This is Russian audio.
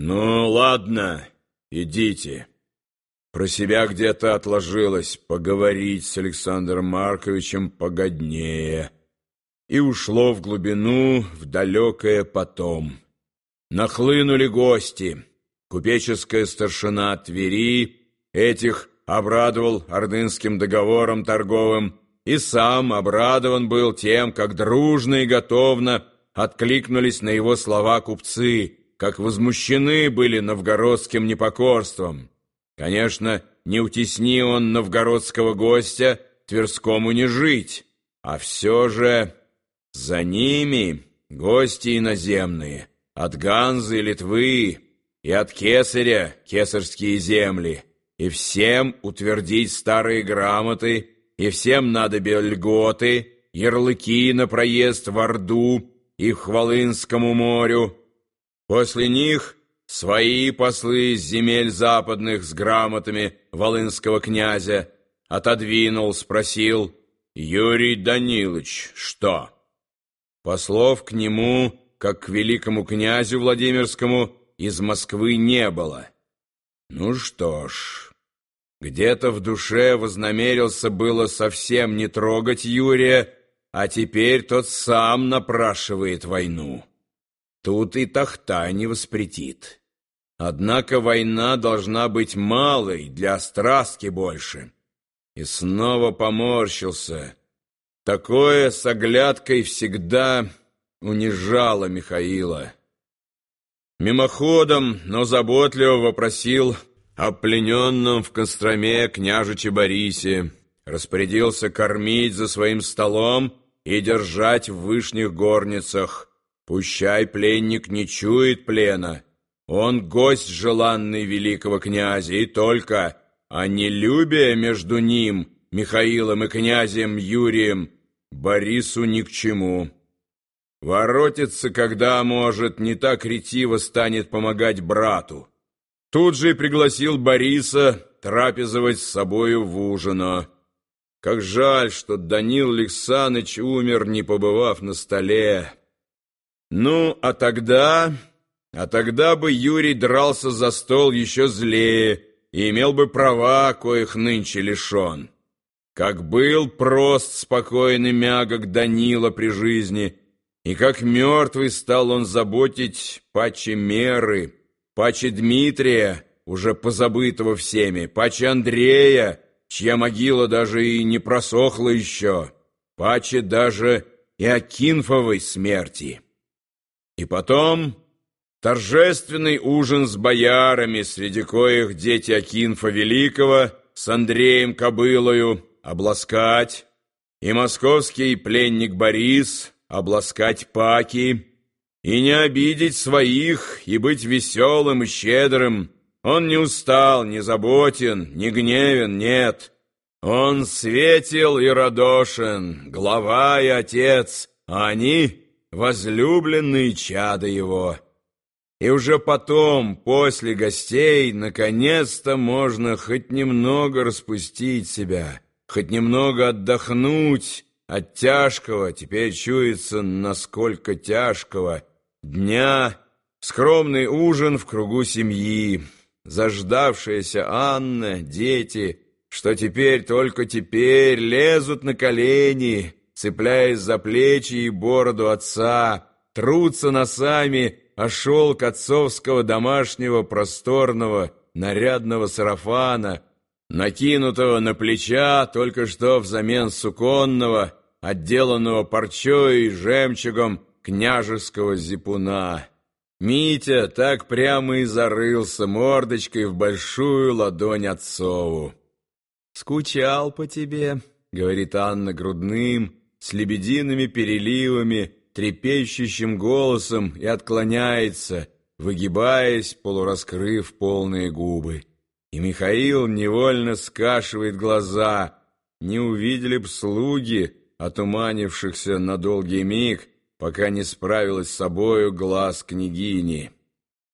«Ну, ладно, идите». Про себя где-то отложилось поговорить с Александром Марковичем погоднее. И ушло в глубину, в далекое потом. Нахлынули гости. Купеческая старшина Твери этих обрадовал ордынским договором торговым, и сам обрадован был тем, как дружно и готовно откликнулись на его слова купцы, как возмущены были новгородским непокорством. Конечно, не утесни он новгородского гостя, Тверскому не жить, а все же за ними гости иноземные, от Ганзы и Литвы, и от Кесаря кесарские земли, и всем утвердить старые грамоты, и всем надо льготы, ярлыки на проезд в Орду и к Хвалынскому морю, После них свои послы из земель западных с грамотами волынского князя отодвинул, спросил «Юрий Данилович, что?» Послов к нему, как к великому князю Владимирскому, из Москвы не было. Ну что ж, где-то в душе вознамерился было совсем не трогать Юрия, а теперь тот сам напрашивает войну. Тут и тахта не воспретит. Однако война должна быть малой, для страстки больше. И снова поморщился. Такое с оглядкой всегда унижало Михаила. Мимоходом, но заботливо вопросил о плененном в Костроме княжиче Борисе, распорядился кормить за своим столом и держать в вышних горницах, Пущай пленник не чует плена. Он гость желанный великого князя, и только, а не любя между ним, Михаилом и князем Юрием, Борису ни к чему. Воротится, когда может, не так ретиво станет помогать брату. Тут же и пригласил Бориса трапезовать с собою в ужино. Как жаль, что Данил Александрович умер, не побывав на столе. Ну, а тогда... А тогда бы Юрий дрался за стол еще злее и имел бы права, коих нынче лишен. Как был прост, спокойный, мягок Данила при жизни, и как мертвый стал он заботить паче меры, паче Дмитрия, уже позабытого всеми, паче Андрея, чья могила даже и не просохла еще, паче даже и Акинфовой смерти». И потом торжественный ужин с боярами, среди коих дети Акинфа Великого с Андреем Кобылою обласкать, и московский пленник Борис обласкать паки, и не обидеть своих, и быть веселым и щедрым. Он не устал, не заботен, не гневен, нет. Он светил и радошен, глава и отец, а они возлюбленные чада его. И уже потом, после гостей, наконец-то можно хоть немного распустить себя, хоть немного отдохнуть от тяжкого, теперь чуется, насколько тяжкого, дня, скромный ужин в кругу семьи, заждавшаяся Анна, дети, что теперь, только теперь лезут на колени, цепляясь за плечи и бороду отца, трутся носами о шелк отцовского домашнего просторного нарядного сарафана, накинутого на плеча только что взамен суконного, отделанного парчой и жемчугом княжеского зипуна. Митя так прямо и зарылся мордочкой в большую ладонь отцову. «Скучал по тебе», — говорит Анна грудным, с лебедиными переливами, трепещущим голосом и отклоняется, выгибаясь, полураскрыв полные губы. И Михаил невольно скашивает глаза. Не увидели б слуги, отуманившихся на долгий миг, пока не справилась с собою глаз княгини.